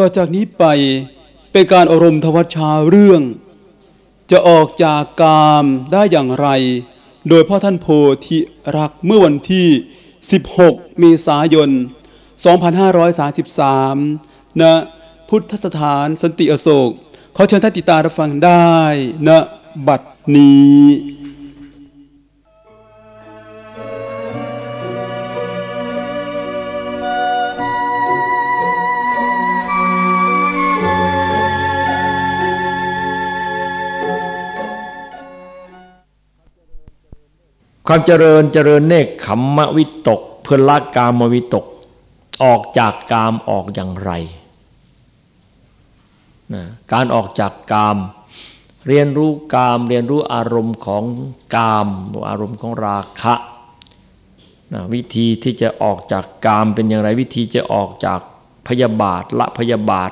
ต่อจากนี้ไปเป็นการอารมณ์ทวัชชาเรื่อง จะออกจากกามได้อย่างไร โดยพ่อท่านโพธิรักเมื่อวันที่ 16 เมษายน 2533ณพุทธสถานสันติอโศก เขอเชิญท่านติตารับฟังได้ณบัดนี้ ความเจริญเจริญเนคขมมะวิตก เพื่อละกามวิตก ออกจากกามออกอย่างไรนะการออกจากกาม เรียนรู้กาม เรียนรู้อารมณ์ของกามอารมณ์ของราคะนะวิธีที่จะออกจากกามเป็นอย่างไร วิธีจะออกจากพยาบาทละพยาบาท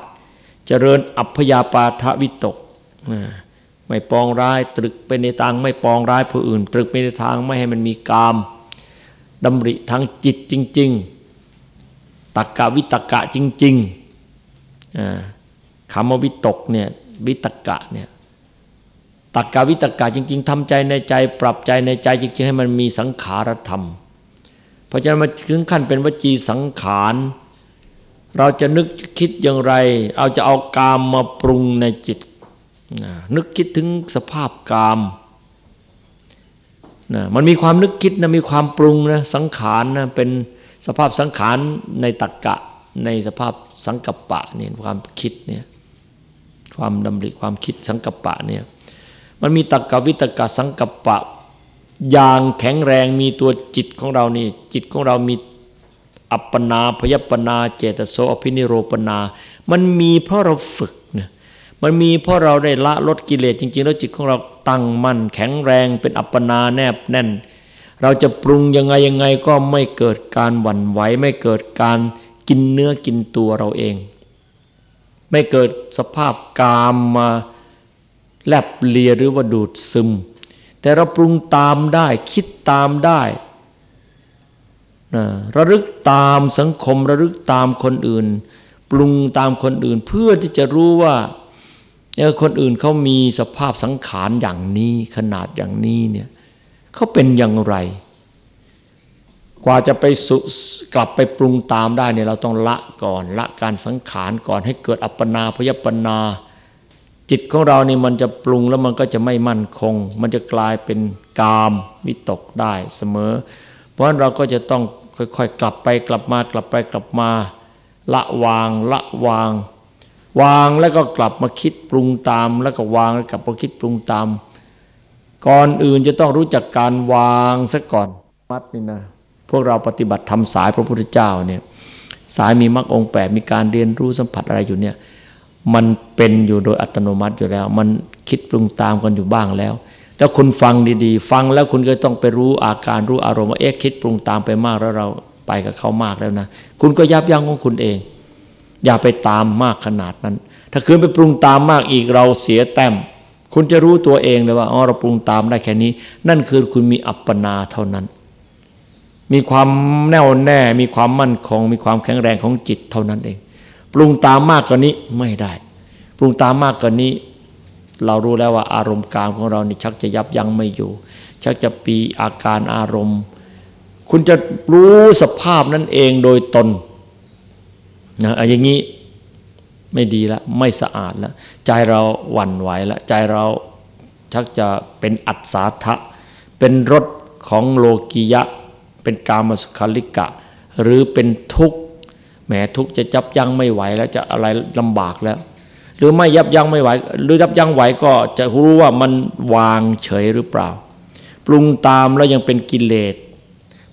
เจริญอัพยาปาทวิตกนะ ไม่ปองร้าย ตรึกไปในทางไม่ปองร้ายผู้อื่น ตรึกไปในทางไม่ให้มันมีกามดำริทางจิตจริง ๆตักกะวิตกะจริงๆคำว่าวิตกเนี่ยวิตกะเนี่ยตักกะวิตกะจริง ๆทำใจในใจปรับใจในใจจริงๆให้มันมีสังขารธรรม เพราะฉะนั้นมาถึงขั้นเป็นวจีสังขาร เราจะนึกคิดอย่างไรเอาจะเอากามมาปรุงในจิต นึกคิดถึงสภาพกามนะมันมีความนึกคิดนะมีความปรุงนะสังขารนะเป็นสภาพสังขารในตักกะในสภาพสังกัปปะเนี่ยความคิดเนี่ยความดำริความคิดสังกัปปะเนี่ยมันมีตักกะวิตกะสังกัปปะ อย่างแข็งแรงมีตัวจิตของเรานี่จิตของเรามีอัปปนาพยปนา เจตโสอภินิโรปนา มันมีเพราะเราฝึก มันมีเพราะเราได้ละลดกิเลสจริง ๆ แล้วจิตของเราตั้งมั่นแข็งแรงเป็นอัปปนาแนบแน่น เราจะปรุงยังไงยังไงก็ไม่เกิดการหวั่นไหวไม่เกิดการกินเนื้อกินตัวเราเอง ไม่เกิดสภาพกามมาแลบเลียหรือว่าดูดซึม แต่เราปรุงตามได้คิดตามได้นะระลึกตามสังคมระลึกตามคนอื่น ปรุงตามคนอื่นเพื่อที่จะรู้ว่า เนี่ยคนอื่นเขามีสภาพสังขารอย่างนี้ขนาดอย่างนี้เนี่ยเขาเป็นอย่างไร กว่าจะไปสุกลับไปปรุงตามได้เนี่ยเราต้องละก่อนละการสังขารก่อนให้เกิดอัปปนาพยปนา จิตของเรานี่มันจะปรุงแล้วมันก็จะไม่มั่นคง มันจะกลายเป็นกามวิตกได้เสมอ เพราะฉะนั้นเราก็จะต้องค่อยๆ กลับไปกลับมากลับไปกลับมา ละวางละวาง วางแล้วก็กลับมาคิดปรุงตาม แล้วก็วางแล้วกลับมาคิดปรุงตาม ก่อนอื่นจะต้องรู้จักการวางซะก่อนมัดนี่นะพวกเราปฏิบัติทำสายพระพุทธเจ้าเนี่ยสายมีมรรคองแปดมีการเรียนรู้สัมผัสอะไรอยู่เนี่ยมันเป็นอยู่โดยอัตโนมัติอยู่แล้ว มันคิดปรุงตามกันอยู่บ้างแล้ว แล้วคุณฟังดีๆ ฟังแล้วคุณก็ต้องไปรู้อาการรู้อารมณ์ว่าเอ๊ะคิดปรุงตามไปมากแล้วเราไปกับเขามากแล้วนะ คุณก็ยับยั้งของคุณเอง อย่าไปตามมากขนาดนั้น ถ้าคืนไปปรุงตามมากอีกเราเสียแต้ม คุณจะรู้ตัวเองเลยว่าอ๋อเราปรุงตามได้แค่นี้ นั่นคือคุณมีอัปปนาเท่านั้น มีความแน่วแน่ มีความมั่นคง มีความแข็งแรงของจิตเท่านั้นเอง ปรุงตามมากกว่านี้ไม่ได้ ปรุงตามมากกว่านี้ เรารู้แล้วว่าอารมณ์กลางของเรานี่ชักจะยับยั้งไม่อยู่ ชักจะปีอาการอารมณ์ คุณจะรู้สภาพนั้นเองโดยตน นะอะอย่างนี้ไม่ดีแล้วไม่สะอาดแล้วใจเราหวั่นไหวแล้วใจเราชักจะเป็นอัศาทะเป็นรถของโลกิยะ เป็นกามสุขาลิกะ หรือเป็นทุกข์แหมทุกข์จะจับยั้งไม่ไหวแล้วจะอะไรลำบากแล้ว หรือไม่ยับยั้งไม่ไหว หรือยับยั้งไหวก็จะรู้ว่ามันวางเฉยหรือเปล่า ปรุงตามแล้วยังเป็นกิเลส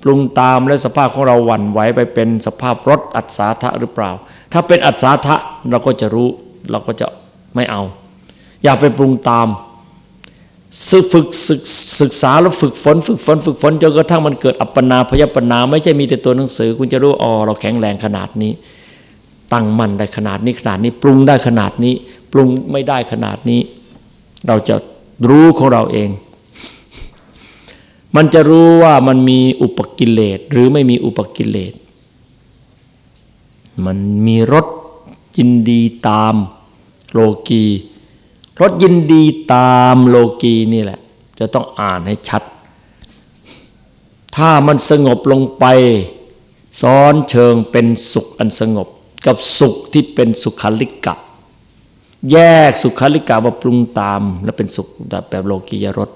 ปรุงตามและสภาพของเราหวั่นไหวไปเป็นสภาพรถอัศทะหรือเปล่า ถ้าเป็นอัศทะเราก็จะรู้เราก็จะไม่เอา อย่าไปปรุงตามศึกฝึกศึกศึกษาแล้วฝึกฝน ฝึกฝน ฝึกฝนจนกระทั่งมันเกิดอัปปนาพยปนา ไม่ใช่มีแต่ตัวหนังสือ คุณจะรู้อ๋อเราแข็งแรงขนาดนี้ ตั้งมั่นได้ขนาดนี้ขนาดนี้ ปรุงได้ขนาดนี้ ปรุงไม่ได้ขนาดนี้ เราจะรู้ของเราเอง มันจะรู้ว่ามันมีอุปกิเลสหรือไม่มีอุปกิเลส มันมีรสยินดีตามโลกีรสยินดีตามโลกีนี่แหละ จะต้องอ่านให้ชัด ถ้ามันสงบลงไปซ้อนเชิงเป็นสุขอันสงบ กับสุขที่เป็นสุขลิกะ แยกสุขลิกะมาปรุงตาม แล้วเป็นสุขแบบโลกียรส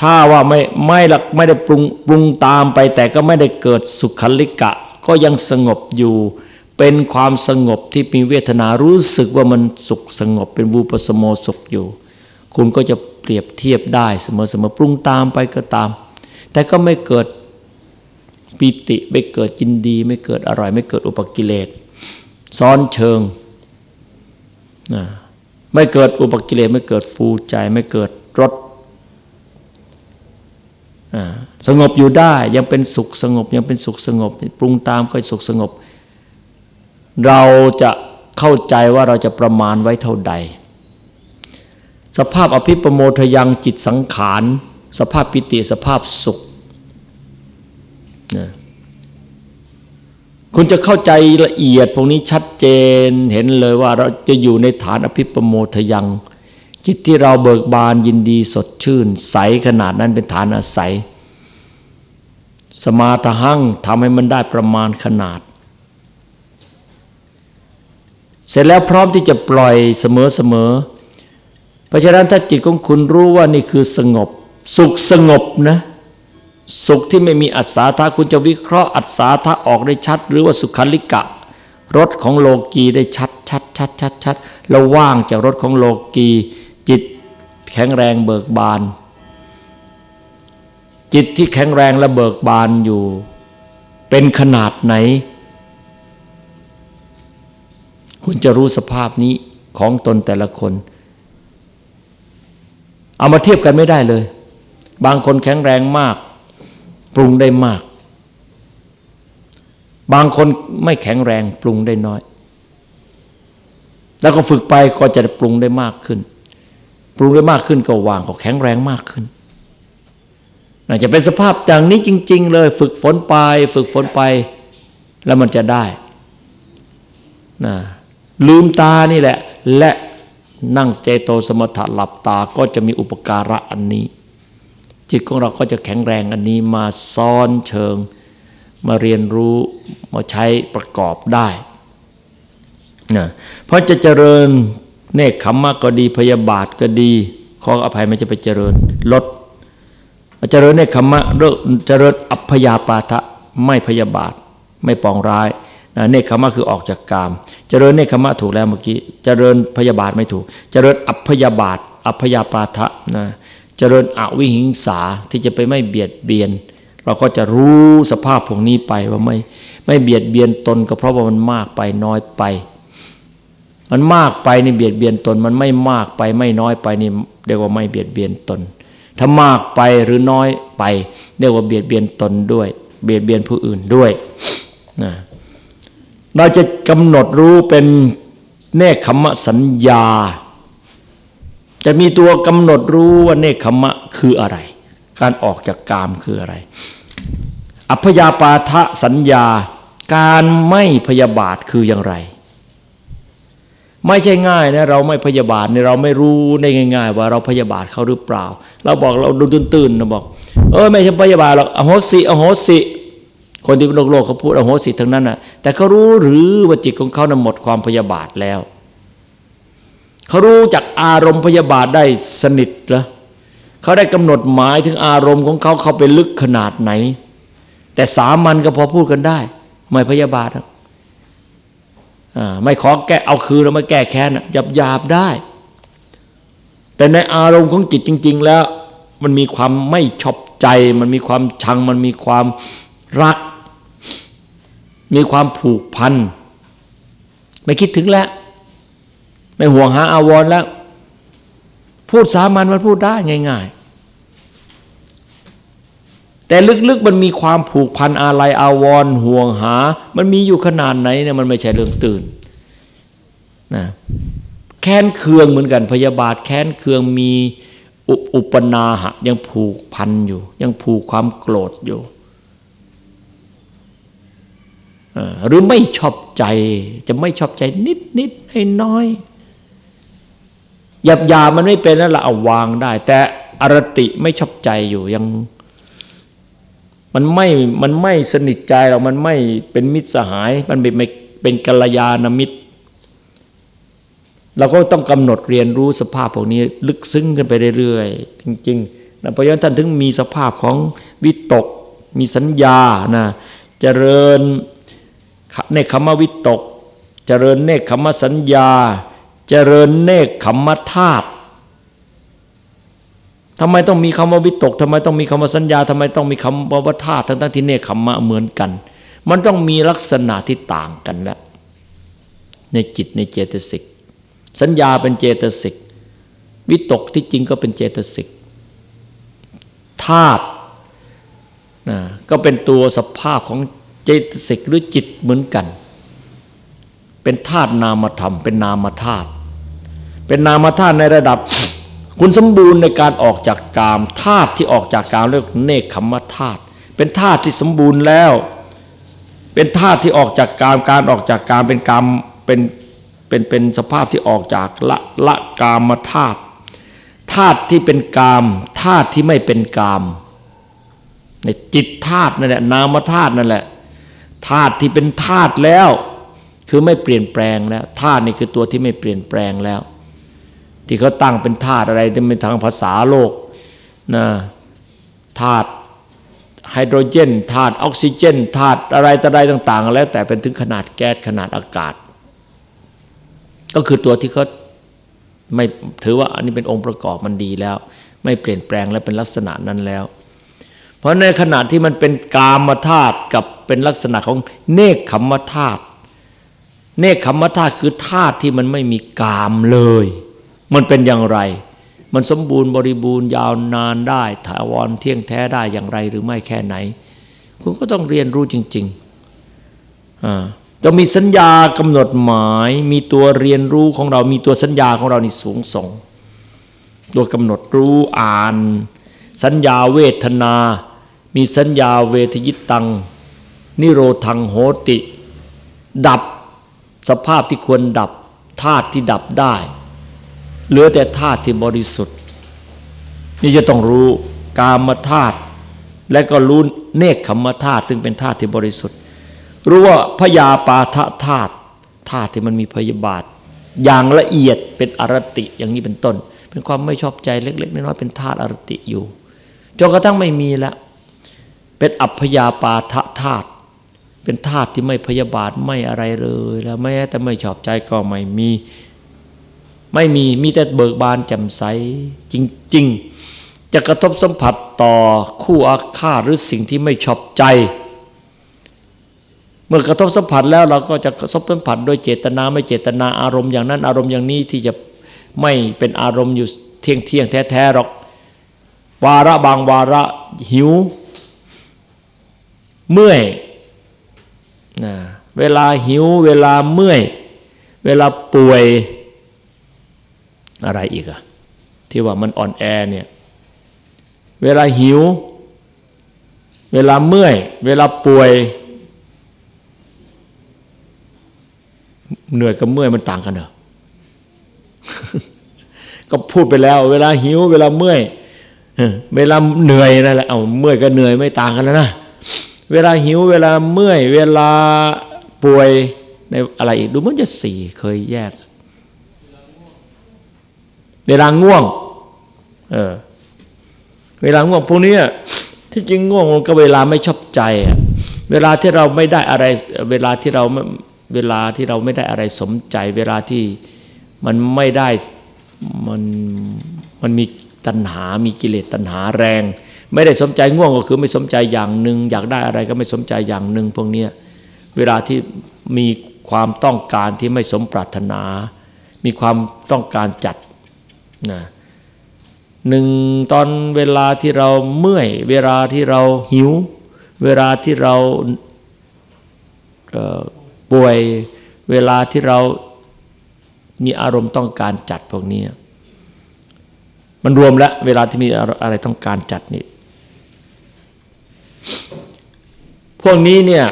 ถ้าว่าไม่ไม่ละไม่ได้ปรุงปรุงตามไป แต่ก็ไม่ได้เกิดสุขลิกะ ก็ยังสงบอยู่ เป็นความสงบที่มีเวทนารู้สึกว่ามันสุขสงบเป็นวูปสโมสุขอยู่ คุณก็จะเปรียบเทียบได้เสมอเสมอปรุงตามไปก็ตาม แต่ก็ไม่เกิดปิติไม่เกิดจินดี ไม่เกิดอร่อย ไม่เกิดอุปกิเลสซ้อนเชิงนะไม่เกิดอุปกิเลสไม่เกิดฟูใจ ไม่เกิดรส สงบอยู่ได้ยังเป็นสุขสงบ ยังเป็นสุขสงบ ปรุงตามก็สุขสงบ เราจะเข้าใจว่าเราจะประมาณไว้เท่าใด สภาพอภิปโมทยังจิตสังขาร สภาพปิติสภาพสุขนะคุณจะเข้าใจละเอียดพวกนี้ชัดเจนเห็นเลยว่าเราจะอยู่ในฐานอภิปโมทยัง จิตที่เราเบิกบานยินดีสดชื่น ใสขนาดนั้นเป็นฐานอาศัย สมาทหังทำให้มันได้ประมาณขนาด เสร็จแล้วพร้อมที่จะปล่อยเสมอเสมอเพราะฉะนั้นถ้าจิตของคุณรู้ว่านี่คือสงบ สุขสงบนะสุขที่ไม่มีอัศาธาคุณจะวิเคราะห์อัศาธาออกได้ชัด หรือว่าสุขันลิกะรถของโลกีได้ชัดชัดชัดชัดชัดแล้วว่างจากรถของโลกี จิตแข็งแรงเบิกบาน จิตที่แข็งแรงและเบิกบานอยู่ เป็นขนาดไหน คุณจะรู้สภาพนี้ของตนแต่ละคน เอามาเทียบกันไม่ได้เลย บางคนแข็งแรงมาก ปรุงได้มาก บางคนไม่แข็งแรงปรุงได้น้อย แล้วก็ฝึกไปก็จะปรุงได้มากขึ้น ปรุงได้มากขึ้นก็วางก็แข็งแรงมากขึ้นน่าจะเป็นสภาพอย่างนี้จริง ๆ เลย ฝึกฝนไป ฝึกฝนไป แล้วมันจะได้นะลืมตานี่แหละ และนั่งเจโตสมถะหลับตาก็จะมีอุปการะอันนี้ จิตของเราก็จะแข็งแรงอันนี้มาซ้อนเชิง มาเรียนรู้มาใช้ประกอบได้นะเพราะจะเจริญ เนคขมมะก็ดีพยาบาทก็ดีขออภัยไม่จะไปเจริญลดเจริญเนคขมมะเจริญอัพยาปาทะไม่พยาบาท ไม่ปองร้ายเนคขมะคือออกจากกาม เจริญเนคขมะถูกแล้วเมื่อกี้เจริญพยาบาทไม่ถูก เจริญอัพยาบาท อัพยาปาทะนะเจริญอวิหิงสาที่จะไปไม่เบียดเบียน เราก็จะรู้สภาพพวกนี้ไปว่าไม่ไม่เบียดเบียนตนก็เพราะว่ามันมากไปน้อยไป มันมากไปนี่เบียดเบียนตน มันไม่มากไปไม่น้อยไปนี่เรียกว่าไม่เบียดเบียนตน ถ้ามากไปหรือน้อยไป เรียกว่าเบียดเบียนตนด้วย เบียดเบียนผู้อื่นด้วยนะเราจะกำหนดรู้เป็นเนคขมสัญญา จะมีตัวกำหนดรู้ว่าเนคขมะคืออะไร การออกจากกามคืออะไร อัพยาปาทะสัญญา การไม่พยาบาทคืออย่างไร ไม่ใช่ง่ายนะเราไม่พยาบาทเนี่ยเราไม่รู้ได้ง่าย ๆ ว่าเราพยาบาทเขาหรือเปล่า เราบอกเราดูตื่นๆนะบอก เออไม่ใช่พยาบาทหรอกอโหสิอโหสิคนที่โลกโลกเขาพูดอโหสิทั้งนั้นนะ่ะ แต่เขารู้หรือว่าจิตของเขานะหมดความพยาบาทแล้วเขารู้จักอารมณ์พยาบาทได้สนิทเหรอเขาได้กำหนดหมายถึงอารมณ์ของเขาเขาไปลึกขนาดไหน แต่สามัญก็พอพูดกันได้ ไม่พยาบาท ไม่ขอแก้เอาคืนแล้วไม่แก้แค้นหยาบหยาบได้ แต่ในอารมณ์ของจิตจริง ๆ แล้ว มันมีความไม่ชอบใจ มันมีความชัง มันมีความรัก มีความผูกพันไม่คิดถึงแล้ว ไม่ห่วงหาอาวรแล้ว พูดสามัญมันพูดได้ง่าย ๆ แต่ลึกๆมันมีความผูกพันอะไรอาวรห่วงหา มันมีอยู่ขนาดไหนเนี่ยมันไม่ใช่เรื่องตื่นนะแค้นเคืองเหมือนกันพยาบาทแค้นเคืองมีอุปนาหะยังผูกพันอยู่ ยังผูกความโกรธอยู่หรือไม่ชอบใจจะไม่ชอบใจนิดนิดให้น้อยหยาบยามันไม่เป็นนั่นละเอาวางได้ แต่อรติไม่ชอบใจอยู่ยัง มันไม่ มันไม่สนิทใจเรามันไม่เป็นมิตรสหาย มันเป็นเป็นกัลยาณมิตร เราก็ต้องกำหนดเรียนรู้สภาพพวกนี้ ลึกซึ้งกันไปเรื่อยๆจริงๆนะเพราะฉะนั้นท่านถึงมีสภาพของวิตก มีสัญญานะเจริญเนคขมวิตก เจริญเนคขมสัญญา เจริญเนคขมธาตุ ทำไมต้องมีคำว่าวิตกทำไมต้องมีคำว่าสัญญาทำไมต้องมีคำว่าธาตุทั้งที่เนคขมะเหมือนกัน มันต้องมีลักษณะที่ต่างกันแล้วในจิตในเจตสิก สัญญาเป็นเจตสิก วิตกที่จริงก็เป็นเจตสิกธาตุนะก็เป็นตัวสภาพของเจตสิกหรือจิตเหมือนกัน เป็นธาตุนามธรรม เป็นนามธาตุเป็นนามธาตุในระดับ คุณสมบูรณ์ในการออกจากกามธาตุที่ออกจากกามเรียกเนคขมธาตุเป็นธาตุที่สมบูรณ์แล้ว เป็นธาตุที่ออกจากกามการออกจากกามเป็นกามเป็นเป็นเป็นสภาพที่ออกจากละละกามธาตุธาตุที่เป็นกามธาตุที่ไม่เป็นกามในจิตธาตุนั่นแหละนามธาตุนั่นแหละธาตุที่เป็นธาตุแล้ว คือไม่เปลี่ยนแปลงแล้วธาตุนี่คือตัวที่ไม่เปลี่ยนแปลงแล้ว ที่เขาตั้งเป็นธาตุอะไรที่เป็นทางภาษาโลกนะธาตุไฮโดรเจนธาตุออกซิเจนธาตุอะไรต่ออะไรต่าง ๆ แล้วแต่เป็นถึงขนาดแก๊สขนาดอากาศ ก็คือตัวที่เขาไม่ถือว่าอันนี้เป็นองค์ประกอบมันดีแล้ว ไม่เปลี่ยนแปลงและเป็นลักษณะนั้นแล้ว เพราะในขณะที่มันเป็นกามธาตุกับเป็นลักษณะของเนคขมธาตุเนคขมธาตุคือธาตุที่มันไม่มีกามเลย มันเป็นอย่างไร มันสมบูรณ์บริบูรณ์ยาวนานได้ถาวรเที่ยงแท้ได้อย่างไรหรือไม่แค่ไหน คุณก็ต้องเรียนรู้จริงๆจะมีสัญญากำหนดหมาย มีตัวเรียนรู้ของเรา มีตัวสัญญาของเรานี่สูงส่ง ตัวกำหนดรู้อ่าน สัญญาเวทนา มีสัญญาเวทยิตัง นิโรธังโหติ ดับสภาพที่ควรดับธาตุที่ดับได้ เหลือแต่ธาตุที่บริสุทธิ์ นี่จะต้องรู้กามธาตุและก็รู้เนคขมธาตุซึ่งเป็นธาตุที่บริสุทธิ์ รู้ว่าพยาปาทธาตุธาตุที่มันมีพยาบาท อย่างละเอียดเป็นอรติอย่างนี้เป็นต้น เป็นความไม่ชอบใจเล็ก ๆ น้อยๆเป็นธาตุอรติอยู่จนกระทั่งไม่มีแล้วเป็นอัพยาปาทธาตุเป็นธาตุที่ไม่พยาบาทไม่อะไรเลย แล้วแม้แต่ไม่ชอบใจก็ไม่มี ไม่มีมีแต่เบิกบานแจ่มใสจริง ๆ จะกระทบสัมผัสต่อคู่อาฆาตหรือสิ่งที่ไม่ชอบใจ เมื่อกระทบสัมผัสแล้วเราก็จะกระทบสัมผัสโดยเจตนาไม่เจตนาอารมณ์อย่างนั้นอารมณ์อย่างนี้ที่จะไม่เป็นอารมณ์อยู่เที่ยงเที่ยงแท้ๆหรอก วาระบางวาระหิว เมื่อยนะเวลาหิว เวลาเมื่อย เวลาป่วย อะไรอีกอะที่ว่ามันอ่อนแอเนี่ย เวลาหิว เวลาเมื่อย เวลาป่วย เหนื่อยกับเมื่อยมันต่างกันเหรอก็พูดไปแล้ว เวลาหิว เวลาเมื่อยเวลาเหนื่อยนั่นแหละเอาเมื่อยกับเหนื่อยไม่ต่างกันแล้วนะเวลาหิว เวลาเมื่อย เวลาป่วยในอะไรอีกดูมันจะสี่เคยแยก เวลาง่วง เออ เวลาง่วงพวกนี้ที่จริงง่วงก็เวลาไม่ชอบใจเวลาที่เราไม่ได้อะไร เวลาที่เราเวลาที่เราไม่ได้อะไรสมใจ เวลาที่มันไม่ได้มันมันมีตัณหา มีกิเลสตัณหาแรง ไม่ได้สมใจง่วงก็คือไม่สมใจอย่างหนึ่งอยากได้อะไรก็ไม่สมใจอย่างหนึ่งพวกนี้เวลาที่มีความต้องการที่ไม่สมปรารถนา มีความต้องการจัด นะหนึ่งตอนเวลาที่เราเมื่อย เวลาที่เราหิว เวลาที่เราป่วยเวลาที่เรามีอารมณ์ต้องการจัดพวกนี้ มันรวมแล้ว เวลาที่มีอะไรต้องการจัดนี่พวกนี้เนี่ย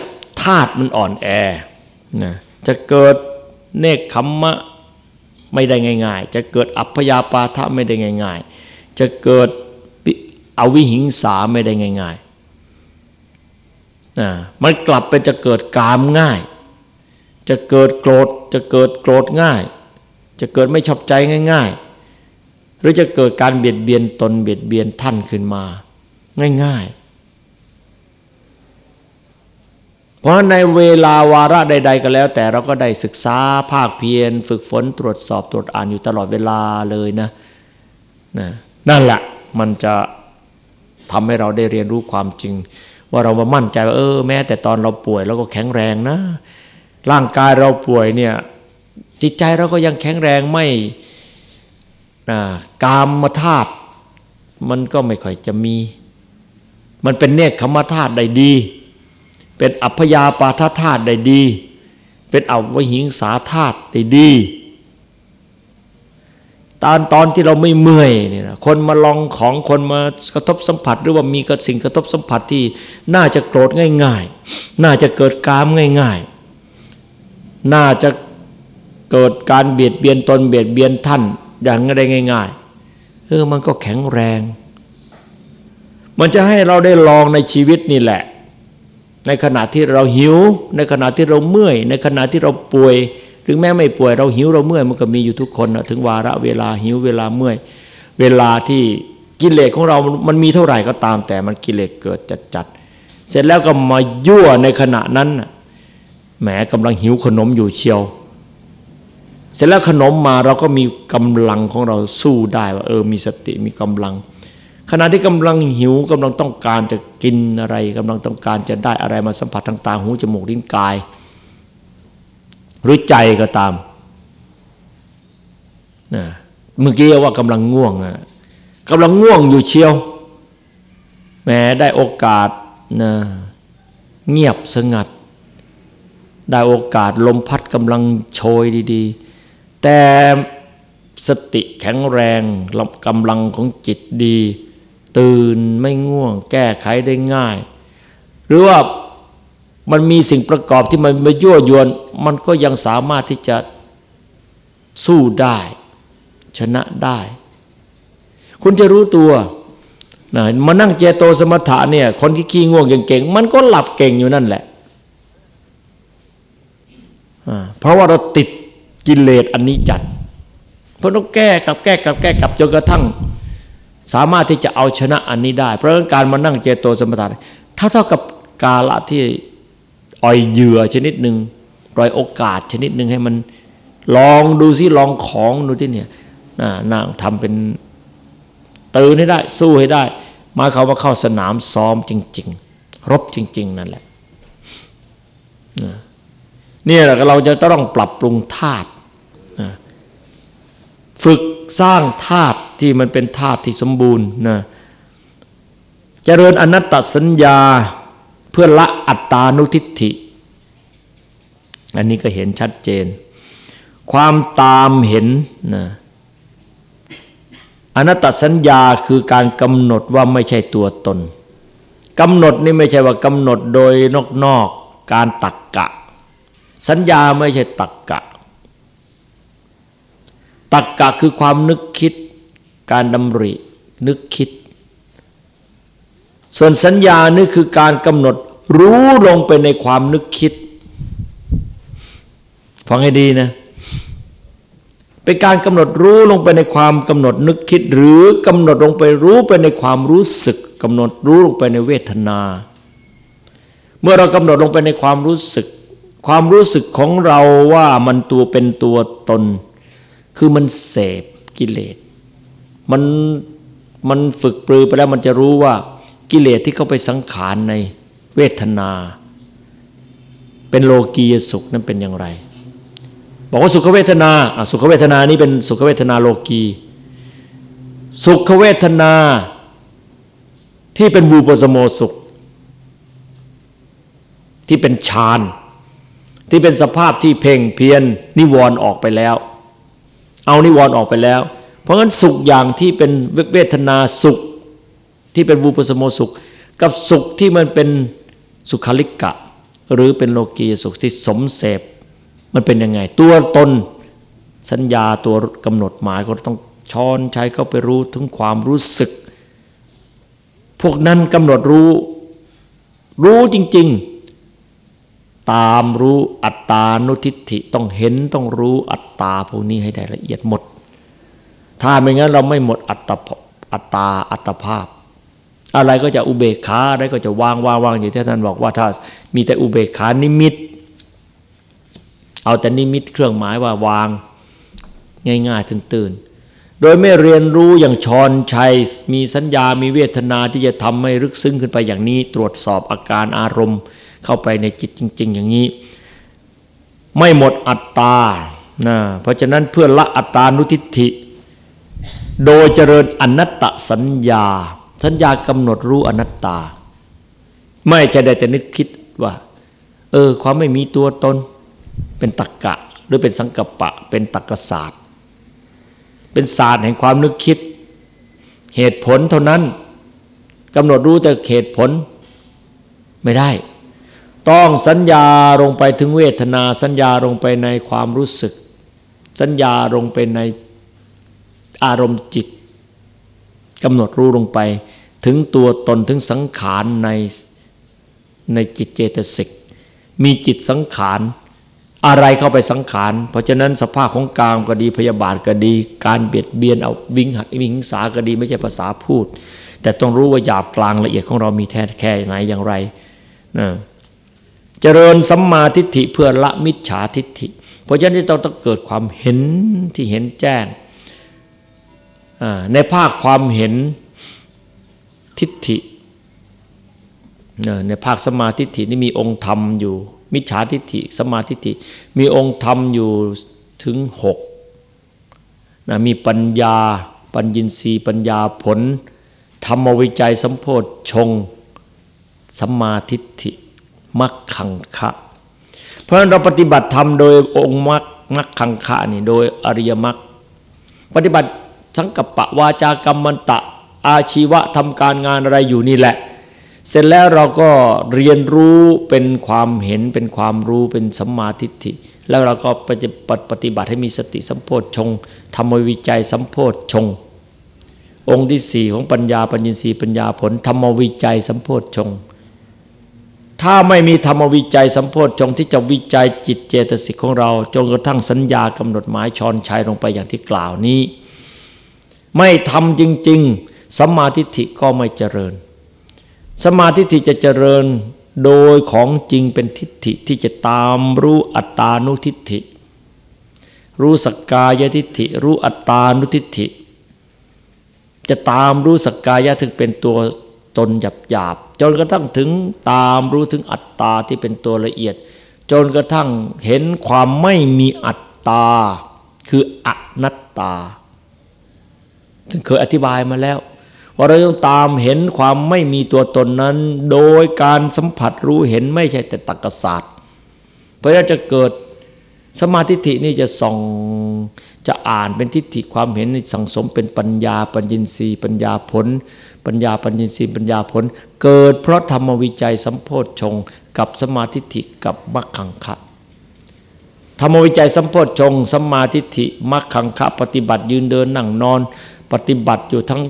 ธาตุมันอ่อนแอนะจะเกิดเนคขมมะ ไม่ได้ง่าย ๆ จะเกิดอัพยาปาทะไม่ได้ง่าย ๆ จะเกิดอวิหิงสาไม่ได้ง่ายๆนะมันกลับเป็นจะเกิดกามง่าย จะเกิดโกรธ จะเกิดโกรธง่าย จะเกิดไม่ชอบใจง่าย ๆ หรือจะเกิดการเบียดเบียนตนเบียดเบียนท่านขึ้นมา ง่าย ๆ เพราะในเวลาวาระใด ๆ ก็แล้ว แต่เราก็ได้ศึกษาภาคเพียร ฝึกฝนตรวจสอบตรวจอ่านอยู่ตลอดเวลาเลยนะนะนั่นแหละมันจะทำให้เราได้เรียนรู้ความจริง ว่าเรามามั่นใจว่าเออแม้ แต่ตอนเราป่วยเราก็แข็งแรงนะ ร่างกายเราป่วยเนี่ยจิตใจเราก็ยังแข็งแรงไม่นะกามมาธาตุมันก็ไม่ค่อยจะมี มันเป็นเนคขมธาตุได้ดี เป็นอัพยาปาทธาตุได้ดี เป็นอวหิงสาธาตุได้ดี ตอนตอนที่เราไม่เมื่อยเนี่ยนะคนมาลองของคนมากระทบสัมผัส หรือว่ามีกสิ่งกระทบสัมผัสที่น่าจะโกรธง่าย ๆ น่าจะเกิดกามง่าย ๆ น่าจะเกิดการเบียดเบียนตนเบียดเบียนท่านอย่างไรง่าย ๆเออมันก็แข็งแรง มันจะให้เราได้ลองในชีวิตนี่แหละ ในขณะที่เราหิว ในขณะที่เราเมื่อย ในขณะที่เราป่วย ถึงแม้ไม่ป่วยเราหิวเราเมื่อยมันก็มีอยู่ทุกคนนะถึงวาระเวลาหิวเวลาเมื่อย เวลาที่กิเลสของเรามันมีเท่าไหร่ก็ตาม แต่มันกิเลสเกิดจัดจัดเสร็จแล้วก็มายั่วในขณะนั้นแหมกำลังหิวขนมอยู่เชียว เสร็จแล้วขนมมาเราก็มีกำลังของเราสู้ได้ว่าเออมีสติมีกำลัง ขณะที่กำลังหิวกำลังต้องการจะกินอะไรกำลังต้องการจะได้อะไรมาสัมผัสทางตาหูจมูกลิ้นกาย หรือใจก็ตามนะเมื่อกี้ว่ากำลังง่วงนะกำลังง่วงอยู่เชียวแม้ได้โอกาสนะเงียบสงัด ได้โอกาสลมพัดกำลังโชยดีๆ แต่สติแข็งแรงกำลังของจิตดี ตื่นไม่ง่วง แก้ไขได้ง่าย หรือว่ามันมีสิ่งประกอบที่มันมายั่วยวน มันก็ยังสามารถที่จะสู้ได้ ชนะได้ คุณจะรู้ตัวนะมานั่งเจโตสมถะเนี่ย คนที่ขี้ง่วงเก่งๆมันก็หลับเก่งอยู่นั่นแหละเพราะว่าเราติดกิเลสอันนี้จัด เพราะต้องแก้กับแก้กับแก้กับจนกระทั่ง สามารถที่จะเอาชนะอันนี้ได้ เพราะการมานั่งเจโตสมถะถ้าเท่ากับกาละที่อ่อยเหยื่อชนิดหนึ่งปล่อยโอกาสชนิดหนึ่งให้มันลองดูซิลองของดูที่เนี่ยนั่งทำเป็นตื่นให้ได้สู้ให้ได้ มาเขาว่าเข้าสนามซ้อมจริง ๆ รบจริง ๆ นั่นแหละนี่แหละเราจะต้องปรับปรุงธาตุฝึกสร้างธาตุ ที่มันเป็นธาตุที่สมบูรณ์นะเจริญอนัตตสัญญาเพื่อละอัตตานุทิฏฐิ อันนี้ก็เห็นชัดเจน ความตามเห็นนะอนัตตสัญญาคือการกำหนดว่าไม่ใช่ตัวตนกำหนดนี่ไม่ใช่ว่ากำหนดโดยนอกนอกการตักกะ สัญญาไม่ใช่ตักกะ ตักกะคือความนึกคิด การดำรินึกคิด ส่วนสัญญานี่คือการกำหนดรู้ลงไปในความนึกคิด ฟังให้ดีนะ เป็นการกำหนดรู้ลงไปในความกำหนดนึกคิด หรือกำหนดลงไปรู้ไปในความรู้สึกกำหนดรู้ลงไปในเวทนา เมื่อเรากำหนดลงไปในความรู้สึก ความรู้สึกของเราว่ามันตัวเป็นตัวตน คือมันเสพกิเลส มันมันฝึกปรือไปแล้วมันจะรู้ว่ากิเลสที่เข้าไปสังขารในเวทนา เป็นโลกียสุขนั้นเป็นอย่างไร บอกว่าสุขเวทนาสุขเวทนานี้เป็นสุขเวทนาโลกี สุขเวทนาที่เป็นวูปสโมสุข ที่เป็นฌานที่เป็นสภาพที่เพ่งเพียนนิวรณ์ออกไปแล้ว เอานิวรณ์ออกไปแล้ว เพราะงั้นสุขอย่างที่เป็นเวทนาสุขที่เป็นวูปสโมสุข กับสุขที่มันเป็นสุขาลิกะ หรือเป็นโลกีสุขที่สมเสพมันเป็นยังไง ตัวตนสัญญาตัวกำหนดหมายก็ต้องช้อนใช้เข้าไปรู้ถึงความรู้สึก พวกนั้นกำหนดรู้ รู้จริง ๆ ตามรู้อัตตานุทิฏฐิต้องเห็นต้องรู้อัตตาพวกนี้ให้ได้ละเอียดหมด ถ้าไม่งั้นเราไม่หมดอัตตาอัตตาอัตภาพ อะไรก็จะอุเบกขาอะไรก็จะวางวางวางอย่างที่ท่านบอกว่าถ้ามีแต่อุเบกขานิมิต เอาแต่นิมิตเครื่องหมายว่าวางง่ายๆตื่นๆโดยไม่เรียนรู้อย่างชอนชัย มีสัญญามีเวทนาที่จะทำให้ลึกซึ้งขึ้นไปอย่างนี้ ตรวจสอบอาการอารมณ์ เข้าไปในจิตจริง ๆ อย่างนี้ ไม่หมดอัตตานะเพราะฉะนั้นเพื่อละอัตตานุทิฏฐิ โดยเจริญอนัตตสัญญา สัญญากำหนดรู้อนัตตา ไม่ใช่ได้แต่นึกคิดว่า เออ ความไม่มีตัวตน เป็นตักกะ หรือเป็นสังกปปะ เป็นตักกศาสตร์ เป็นศาสตร์แห่งความนึกคิด เหตุผลเท่านั้นกำหนดรู้แต่เหตุผลไม่ได้ ต้องสัญญาลงไปถึงเวทนา สัญญาลงไปในความรู้สึก สัญญาลงไปใน อารมณ์จิตกำหนดรู้ลงไป ถึงตัวตนถึงสังขารในในจิตเจตสิก มีจิตสังขารอะไรเข้าไปสังขาร เพราะฉะนั้นสภาพของกามก็ดีพยาบาทก็ดี การเบียดเบียนเอาวิงหักวิงสาก็ดีไม่ใช่ภาษาพูด แต่ต้องรู้ว่าหยาบกลางละเอียดของเรามีแท้แค่ไหนอย่างไรนะเจริญสัมมาทิฏฐิเพื่อละมิจฉาทิฏฐิ เพราะฉะนั้นเราต้องเกิดความเห็นที่เห็นแจ้ง ในภาคความเห็นทิฏฐิในภาคสมาทิฏฐินี่มีองค์ธรรมอยู่ มิจฉาทิฏฐิสมาทิฏฐิมีองค์ธรรมอยู่ถึงหกนะมีปัญญา ปัญญินรีปัญญาผล ธรรมวิจัยสัมโพธชงสมาทิฏฐิมักขังคะ เพราะฉะนั้นเราปฏิบัติธรรมโดยองค์มักมักขังคะนี่โดยอริยมรรคปฏิบัติ สังกัปปะวาจากรรมันตะอาชีวะทำการงานอะไรอยู่นี่แหละ เสร็จแล้วเราก็เรียนรู้เป็นความเห็นเป็นความรู้เป็นสัมมาทิฏฐิ แล้วเราก็ปฏิบัติให้มีสติสัมโพธชงทำวิจัยสัมโพธชง องค์ที่สี่ของปัญญาปัญญสีปัญญาผลธรรมวิจัยสัมโพธชง ถ้าไม่มีธรรมวิจัยสัมโพธชงที่จะวิจัยจิตเจตสิกของเราจนกระทั่งสัญญากำหนดหมายชอนชัยลงไปอย่างที่กล่าวนี้ ไม่ทำจริง ๆสัมมาทิฏฐิก็ไม่เจริญ สมาธิที่จะเจริญโดยของจริงเป็นทิฏฐิที่จะตามรู้อัตตานุทิฏฐิ รู้สกกายทิฏฐิ รู้อัตตานุทิฏฐิ จะตามรู้สกกายถึงเป็นตัวตนหยาบหยาบจนกระทั่งถึงตามรู้ถึงอัตตาที่เป็นตัวละเอียด จนกระทั่งเห็นความไม่มีอัตตา คืออนัตตา ซึ่งเคยอธิบายมาแล้ว ว่าเราต้องตามเห็นความไม่มีตัวตนนั้น โดยการสัมผัสรู้เห็นไม่ใช่แต่ตักกศาสตร์ เพราะจะเกิดสมาธิินี่จะส่องจะอ่านเป็นทิฏฐิความเห็นสังสมเป็นปัญญาปัญญินทรีย์ปัญญาผล ปัญญาปัญญินทรีย์ปัญญาผล เกิดเพราะธรรมวิจัยสัมโพธชง กับสมาธิิกับมัคขังคะธรรมวิจัยสัมโพธชงสมาธิิมัคขังคะปฏิบัติยืนเดินนั่งนอน ปฏิบัติอยู่ทั้ง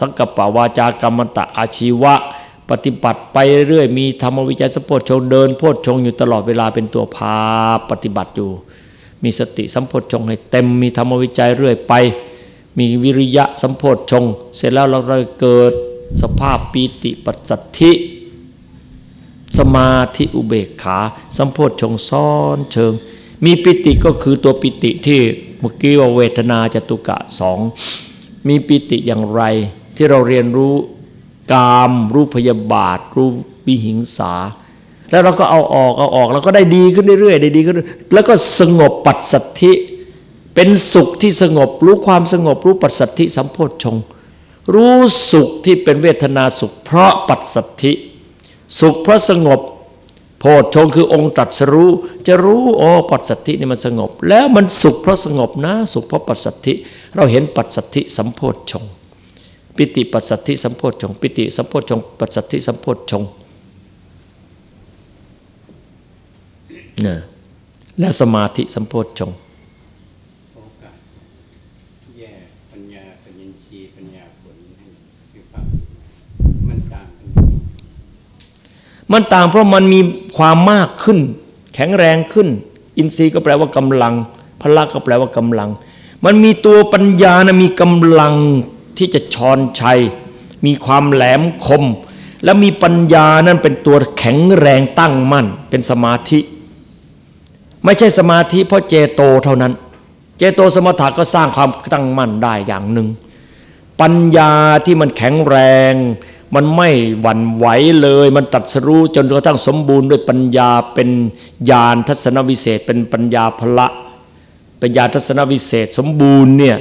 สังกปะวาจากรรมตะอาชีวะ ปฏิบัติไปเรื่อยมีธรรมวิจัยสัมโพชงเดินโพชงอยู่ตลอดเวลาเป็นตัวพาปฏิบัติอยู่ มีสติสัมโพชงให้เต็มมีธรรมวิจัยเรื่อยไป มีวิริยะสัมโพชง เสร็จแล้วเราเกิดสภาพปีติปัสสัทธิ สมาธิอุเบกขา สัมโพชงซ้อนเชิง มีปิติก็คือตัวปิติที่ เมื่อกี้ว่าเวทนาจตุกะสองมีปิติอย่างไรที่เราเรียนรู้กาม รู้พยาบาท รู้วิหิงสา แล้วเราก็เอาออกเอาออกแล้วก็ได้ดีขึ้นเรื่อยๆได้ดีขึ้นแล้วก็สงบปัสสัทธิเป็นสุขที่สงบ รู้ความสงบ รู้ปัสสัทธิสัมโพชฌงรู้สุขที่เป็นเวทนาสุข เพราะปัสสัทธิ สุขเพราะสงบ โพชฌงคือองค์ตรัสรู้ จะรู้โอ้ปัสสัทธินี่มันสงบ แล้วมันสุขเพราะสงบนะ สุขเพราะปัสสัทธิ เราเห็นปัสสัทธิสัมโพธชง ปิติปัสสัทธิสัมโพธชง ปิติสัมโพธชง ปัสสัทธิสัมโพธชงนะและสมาธิสัมโพชฌงค์ โอกาสแยกปัญญาปัญญชีปัญญาผลให้คือฟังมันต่างกัน มันต่างเพราะมันมีความมากขึ้น แข็งแรงขึ้น อินทรีย์ก็แปลว่ากำลังพละก็แปลว่ากำลัง มันมีตัวปัญญานะมีกำลังที่จะชอนชัย มีความแหลมคม และมีปัญญานั้นเป็นตัวแข็งแรงตั้งมั่น เป็นสมาธิ ไม่ใช่สมาธิเพราะเจโตเท่านั้น เจโตสมถะก็สร้างความตั้งมั่นได้อย่างหนึ่ง ปัญญาที่มันแข็งแรง มันไม่หวั่นไหวเลย มันตัดสรู้จนกระทั่งสมบูรณ์ด้วยปัญญาเป็นญาณทัศนวิเศษ เป็นปัญญาพละเป็นญาณทัศนวิเศษ สมบูรณ์เนี่ย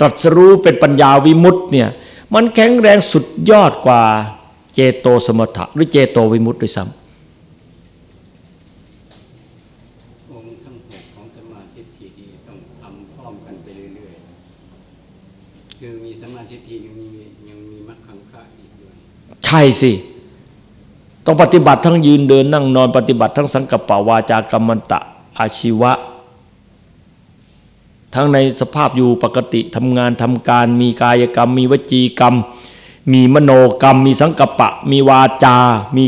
ตรัสรู้เป็นปัญญาวิมุตต์เนี่ยมันแข็งแรงสุดยอดกว่าเจโตสมถะหรือเจโตวิมุตต์ด้วยซ้ำองค์ทั้งหกของสมาธิทีนี้ต้องทำพร้อมกันไปเรื่อย คือมีสมาธิทียังมียังมีมรรคขังคะอีกด้วยใช่สิ ต้องปฏิบัติทั้งยืนเดินนั่งนอนปฏิบัติทั้งสังกัปปะวาจากรรมันตะอาชีวะ ทั้งในสภาพอยู่ปกติทำงานทำการมีกายกรรม มีวจีกรรม มีมโนกรรม มีสังกปะ มีวาจา มี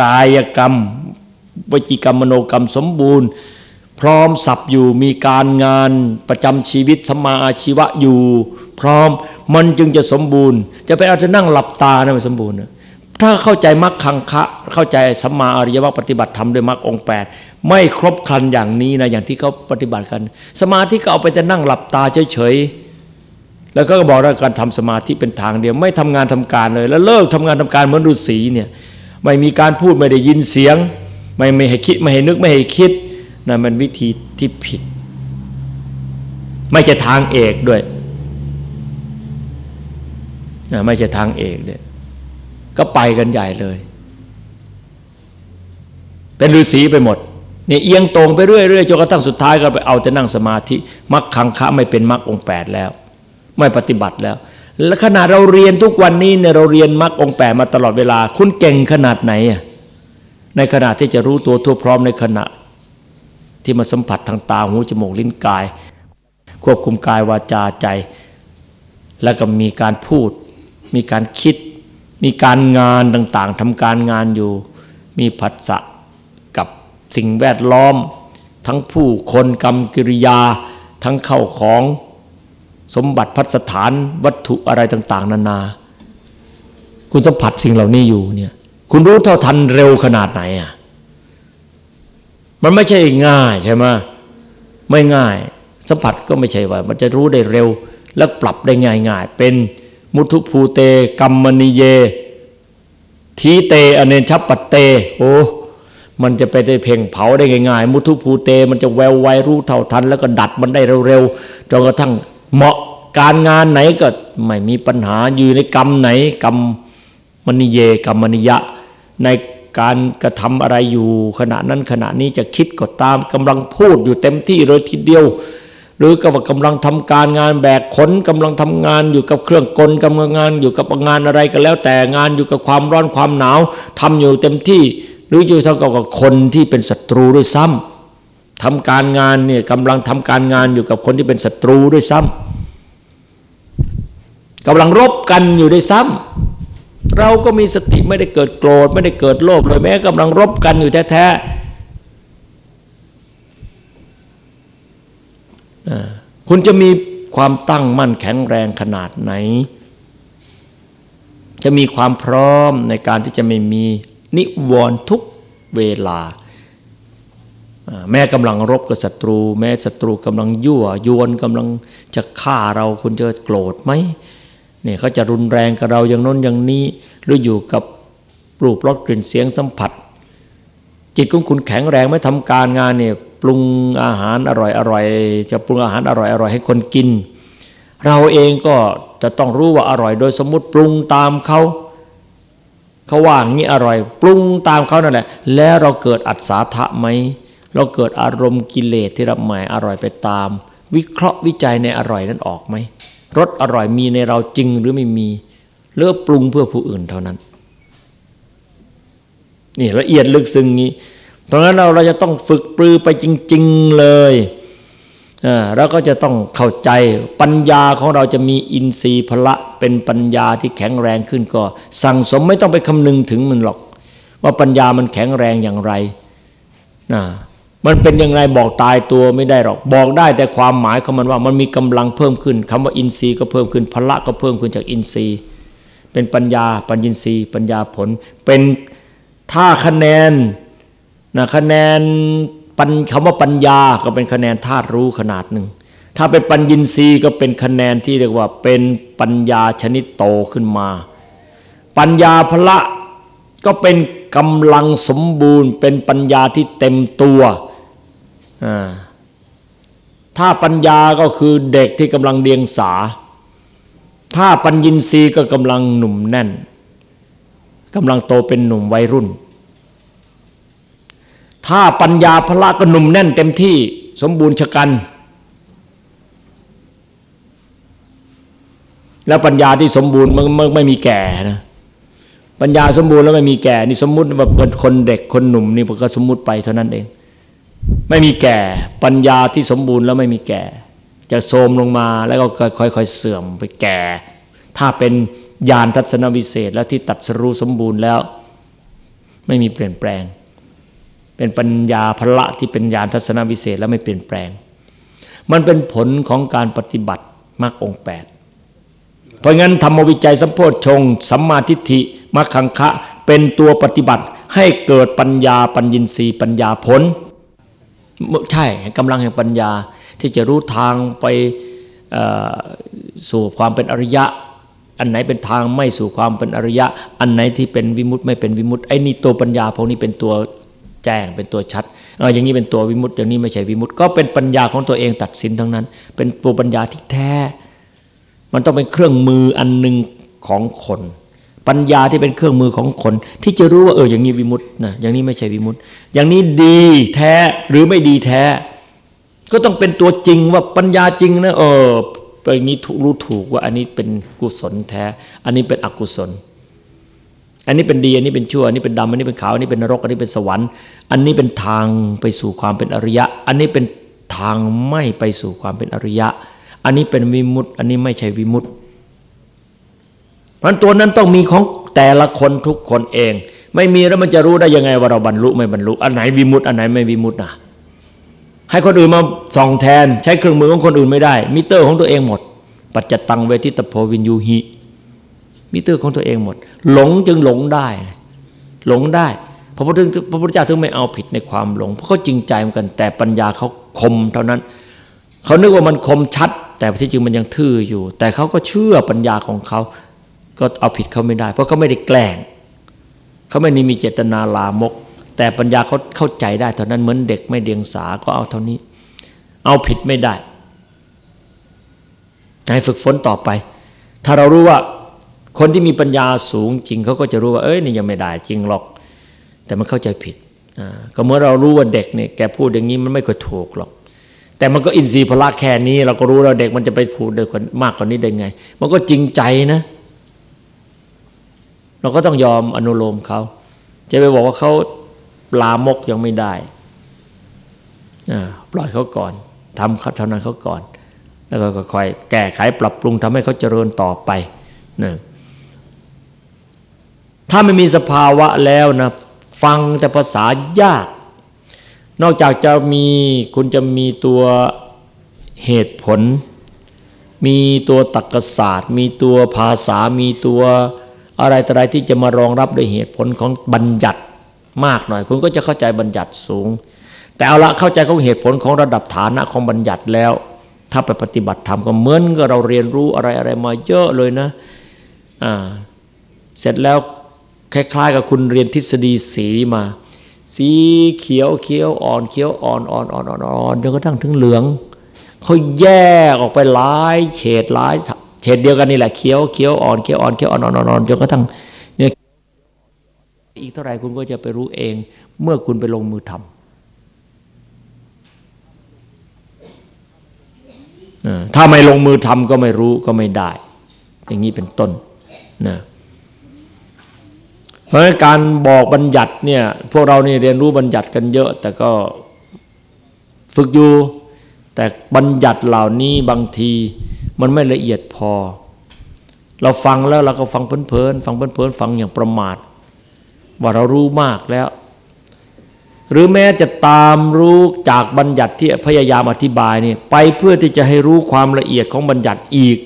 กายกรรม วจีกรรมมโนกรรมสมบูรณ์พร้อมสับอยู่มีการงานประจำชีวิตสมาอาชีวะอยู่ พร้อม มันจึงจะสมบูรณ์ จะไปเอาจะนั่งหลับตานะไม่สมบูรณ์นะถ้าเข้าใจมรรคคังคะ เข้าใจสัมมาอริยมรรคปฏิบัติธรรมด้วยมรรคองแปดไม่ครบครันอย่างนี้นะอย่างที่เขาปฏิบัติกัน สมาธิก็เอาไปแต่นั่งหลับตาเฉยๆแล้วก็บอกว่าการทำสมาธิเป็นทางเดียว ไม่ทำงานทำการเลย แล้วเลิกทำงานทำการเหมือนฤาษีเนี่ยไม่มีการพูดไม่ได้ยินเสียง ไม่ไม่ให้คิดไม่ให้นึกไม่ให้คิดนั่นมันวิธีที่ผิด ไม่ใช่ทางเอกด้วย ไม่ใช่ทางเอกเลยก็ไปกันใหญ่เลย เป็นฤาษีไปหมดเนี่ยเอียงตรงไปเรื่อยๆจนกระทั่งสุดท้ายก็ไปเอาแต่นั่งสมาธิมรรคขังคะไม่เป็นมรรคองแปดแล้ว ไม่ปฏิบัติแล้ว และขณะเราเรียนทุกวันนี้เนี่ยเราเรียนมรรคองแปดมาตลอดเวลา คุณเก่งขนาดไหนอะในขณะที่จะรู้ตัวทั่วพร้อมในขณะ ที่มาสัมผัสทางตาหูจมูกลิ้นกาย ควบคุมกายวาจาใจ แล้วก็มีการพูด มีการคิด มีการงานต่างๆทำการงานอยู่ มีผัสสะกับสิ่งแวดล้อม ทั้งผู้คนกรรมกิริยา ทั้งเข้าของสมบัติพัสถานวัตถุอะไรต่าง ๆ นานา คุณสัมผัสสิ่งเหล่านี้อยู่เนี่ยคุณรู้เท่าทันเร็วขนาดไหนอะมันไม่ใช่ง่ายใช่ไหมไม่ง่าย สัมผัสก็ไม่ใช่ว่า มันจะรู้ได้เร็วและปรับได้ง่าย ๆ เป็น มุทุภูเตกัมมณีเย ทีเตอเนชปัตเต โอ้มันจะไปได้เพ่งเผาได้ง่ายๆ มุทุภูเต มันจะแววไวรู้เท่าทัน แล้วก็ดัดมันได้เร็วๆจนกระทั่งเหมาะการงานไหนก็ไม่มีปัญหาอยู่ในกรรมไหนกรรมมณีเยกรรมมณียะ ในการกระทำอะไรอยู่ขณะนั้นขณะนี้จะคิดก็ตามกำลังพูดอยู่เต็มที่เลยทีเดียว หรือก็ว่ากำลังทำการงานแบกขนกำลังทำงานอยู่กับเครื่องกลกำลังงานอยู่กับงานอะไรก็แล้ว แต่งานอยู่กับความร้อนความหนาวทำอยู่เต็มที่ หรืออยู่เท่ากับคนที่เป็นศัตรูด้วยซ้ำทำการงานเนี่ยกำลังทำการงานอยู่กับคนที่เป็นศัตรูด้วยซ้ำกำลังรบกันอยู่ด้วยซ้ำเราก็มีสติไม่ได้เกิดโกรธไม่ได้เกิดโลภเลยแม้กำลังรบกันอยู่แท้ๆ คุณจะมีความตั้งมั่นแข็งแรงขนาดไหน จะมีความพร้อมในการที่จะไม่มีนิวรณ์ทุกเวลา แม้กำลังรบกับศัตรู แม้ศัตรูกำลังยั่วยวนกำลังจะฆ่าเราคุณจะโกรธไหมเนี่ยเขาจะรุนแรงกับเราอย่างน้นอย่างนี้ หรืออยู่กับรูปรสกลิ่นเสียงสัมผัส จิตของคุณแข็งแรงไม่ทำการงานเนี่ยปรุงอาหารอร่อยอร่อยจะปรุงอาหารอร่อยอร่อยให้คนกิน เราเองก็จะต้องรู้ว่าอร่อย โดยสมมติปรุงตามเขาเขาว่าอย่างนี้อร่อย ปรุงตามเขานั่นแหละ แล้วเราเกิดอัศทะไหมเราเกิดอารมณ์กิเลสที่รับหมายอร่อยไปตาม วิเคราะห์วิจัยในอร่อยนั้นออกไหมรสอร่อยมีในเราจริงหรือไม่มีเลือกปรุงเพื่อผู้อื่นเท่านั้น นี่ละเอียดลึกซึ้งนี้ เพราะงั้นเราเราจะต้องฝึกปรือไปจริง ๆเลยเราก็จะต้องเข้าใจปัญญาของเราจะมีอินทรีย์พละเป็นปัญญาที่แข็งแรงขึ้นก็ สั่งสมไม่ต้องไปคำนึงถึงมันหรอก ว่าปัญญามันแข็งแรงอย่างไรนะมันเป็นยังไงบอกตายตัวไม่ได้หรอก บอกได้แต่ความหมายของมันว่ามันมีกำลังเพิ่มขึ้นคำว่าอินทรีย์ก็เพิ่มขึ้นพละก็เพิ่มขึ้นจากอินทรีย์ เป็นปัญญาปัญญินทรีย์ ปัญญาผล เป็น ถ้าคะแนนนะคะแนนปัญคำว่าปัญญาก็เป็นคะแนนธาตุรู้ขนาดหนึ่ง ถ้าเป็นปัญญินทรีย์ก็เป็นคะแนนที่เรียกว่าเป็นปัญญาชนิดโตขึ้นมา ปัญญาพละก็เป็นกำลังสมบูรณ์ เป็นปัญญาที่เต็มตัวถ้าปัญญาก็คือเด็กที่กำลังเดียงสา ถ้าปัญญินทรีย์ก็กำลังหนุ่มแน่น กำลังโตเป็นหนุ่มวัยรุ่น ถ้าปัญญาพละก็หนุ่มแน่นเต็มที่สมบูรณ์ชะกัน แล้วปัญญาที่สมบูรณ์มันไม่มีแก่นะปัญญาสมบูรณ์แล้วไม่มีแก่นี่สมมุติว่าเป็นคนเด็กคนหนุ่มนี่ก็สมมุติไปเท่านั้นเอง ไม่มีแก่ปัญญาที่สมบูรณ์แล้วไม่มีแก่ จะโทมลงมาแล้วก็ค่อยๆเสื่อมไปแก่ ถ้าเป็น ญาณทัศนวิเศษ แล้วที่ตัดสรู้สมบูรณ์แล้ว ไม่มีเปลี่ยนแปลง เป็นปัญญาพละที่เป็นญาณทัศนวิเศษแล้วไม่เปลี่ยนแปลง มันเป็นผลของการปฏิบัติมรรคองแปดเพราะงั้นธรรมวิจัยสัมโพธชงสัมมาทิฏฐิมรรคังคะเป็นตัวปฏิบัติให้เกิดปัญญาปัญญินทรีย์ปัญญาผลใช่กำลังแห่งปัญญาที่จะรู้ทางไปสู่ความเป็นอริยะ อันไหนเป็นทางไม่สู่ความเป็นอริยะ อันไหนที่เป็นวิมุตต์ไม่เป็นวิมุตต์ไอ้นี่ตัวปัญญาพวกนี้เป็นตัวแจ้งเป็นตัวชัดเอออย่างนี้เป็นตัววิมุตต์อย่างนี้ไม่ใช่วิมุตต์ก็เป็นปัญญาของตัวเองตัดสินทั้งนั้น เป็นตัวปัญญาที่แท้ มันต้องเป็นเครื่องมืออันหนึ่งของคน ปัญญาที่เป็นเครื่องมือของคน ที่จะรู้ว่าเอออย่างนี้วิมุตต์นะอย่างนี้ไม่ใช่วิมุตต์อย่างนี้ดีแท้หรือไม่ดีแท้ก็ต้องเป็นตัวจริงว่าปัญญาจริงนะเออ อย่างนี้รู้ถูกว่าอันนี้เป็นกุศลแท้ อันนี้เป็นอกุศล อันนี้เป็นดี อันนี้เป็นชั่ว อันนี้เป็นดำ อันนี้เป็นขาว อันนี้เป็นนรก อันนี้เป็นสวรรค์ อันนี้เป็นทางไปสู่ความเป็นอริยะ อันนี้เป็นทางไม่ไปสู่ความเป็นอริยะ อันนี้เป็นวิมุตต์อันนี้ไม่ใช่วิมุตต์เพราะตัวนั้นต้องมีของแต่ละคนทุกคนเอง ไม่มีแล้วมันจะรู้ได้ยังไงว่าเราบรรลุไม่บรรลุ อันไหนวิมุตต์อันไหนไม่วิมุตต์นะ ให้คนอื่นมาส่องแทน ใช้เครื่องมือของคนอื่นไม่ได้ มิเตอร์ของตัวเองหมด ปัจจตังเวทิตโพวินยูหิมิเตอร์ของตัวเองหมด หลงจึงหลงได้ หลงได้พระพุทธพระพุทธเจ้าถึงไม่เอาผิดในความหลง เพราะเขาจริงใจเหมือนกัน แต่ปัญญาเขาคมเท่านั้น เขานึกว่ามันคมชัด แต่ที่จริงมันยังทื่ออยู่ แต่เขาก็เชื่อปัญญาของเขา ก็เอาผิดเขาไม่ได้ เพราะเขาไม่ได้แกล้ง เขาไม่ได้มีเจตนาลามก แต่ปัญญาเขาเข้าใจได้เท่านั้นเหมือนเด็กไม่เดียงสาก็เอาเท่านี้ เอาผิดไม่ได้ให้ฝึกฝนต่อไป ถ้าเรารู้ว่าคนที่มีปัญญาสูงจริงเขาก็จะรู้ว่าเอ้ยนี่ยังไม่ได้จริงหรอก แต่มันเข้าใจผิดก็เมื่อเรารู้ว่าเด็กเนี่ยแกพูดอย่างนี้มันไม่ค่อยถูกหรอก แต่มันก็อินทรีย์พละแค่นี้เราก็รู้แล้วเด็กมันจะไปพูดโดยคนมากกว่านี้ได้ไง มันก็จริงใจนะ เราก็ต้องยอมอนุโลมเขาจะไปบอกว่าเขา ลามกยังไม่ได้ปล่อยเขาก่อนทำเท่านั้นเขาก่อน แล้วก็ค่อยแก้ไขปรับปรุงทำให้เขาเจริญต่อไปนะถ้าไม่มีสภาวะแล้วนะฟังแต่ภาษายาก นอกจากจะมีคุณจะมีตัวเหตุผล มีตัวตรรกศาสตร์ มีตัวภาษา มีตัวอะไรต่ออะไรที่จะมารองรับด้วยเหตุผลของบัญญัติ มากหน่อย คุณก็จะเข้าใจบัญญัติสูง แต่เอาละเข้าใจของเหตุผลของระดับฐานะของบัญญัติแล้ว ถ้าไปปฏิบัติธรรมก็เหมือนกับเราเรียนรู้อะไรอะไรมาเยอะเลยนะอ่าเสร็จแล้วคล้ายๆกับคุณเรียนทฤษฎีสีมา สีเขียวเขียวอ่อนเขียวอ่อนอ่อนอ่อนอ่อนอ่อนจนกระทั่งถึงเหลืองเขาแยกออกไปหลายเฉดหลายเฉดเดียวกันนี่แหละเขียวเขียวอ่อนเขียวอ่อนเขียวอ่อนอ่อนอ่อนจนกระทั่ง อีกเท่าไหร่คุณก็จะไปรู้เอง เมื่อคุณไปลงมือทำถ้าไม่ลงมือทำก็ไม่รู้ก็ไม่ได้ อย่างนี้เป็นต้นนะเพราะการบอกบัญญัติเนี่ยพวกเรานี่เรียนรู้บัญญัติกันเยอะ แต่ก็ฝึกอยู่ แต่บัญญัติเหล่านี้บางทีมันไม่ละเอียดพอ เราฟังแล้วเราก็ฟังเพลินๆฟังเพลินๆฟังอย่างประมาท ว่าเรารู้มากแล้ว หรือแม้จะตามรู้จากบัญญัติที่พยายามอธิบายนี่ไปเพื่อที่จะให้รู้ความละเอียดของบัญญัติอีก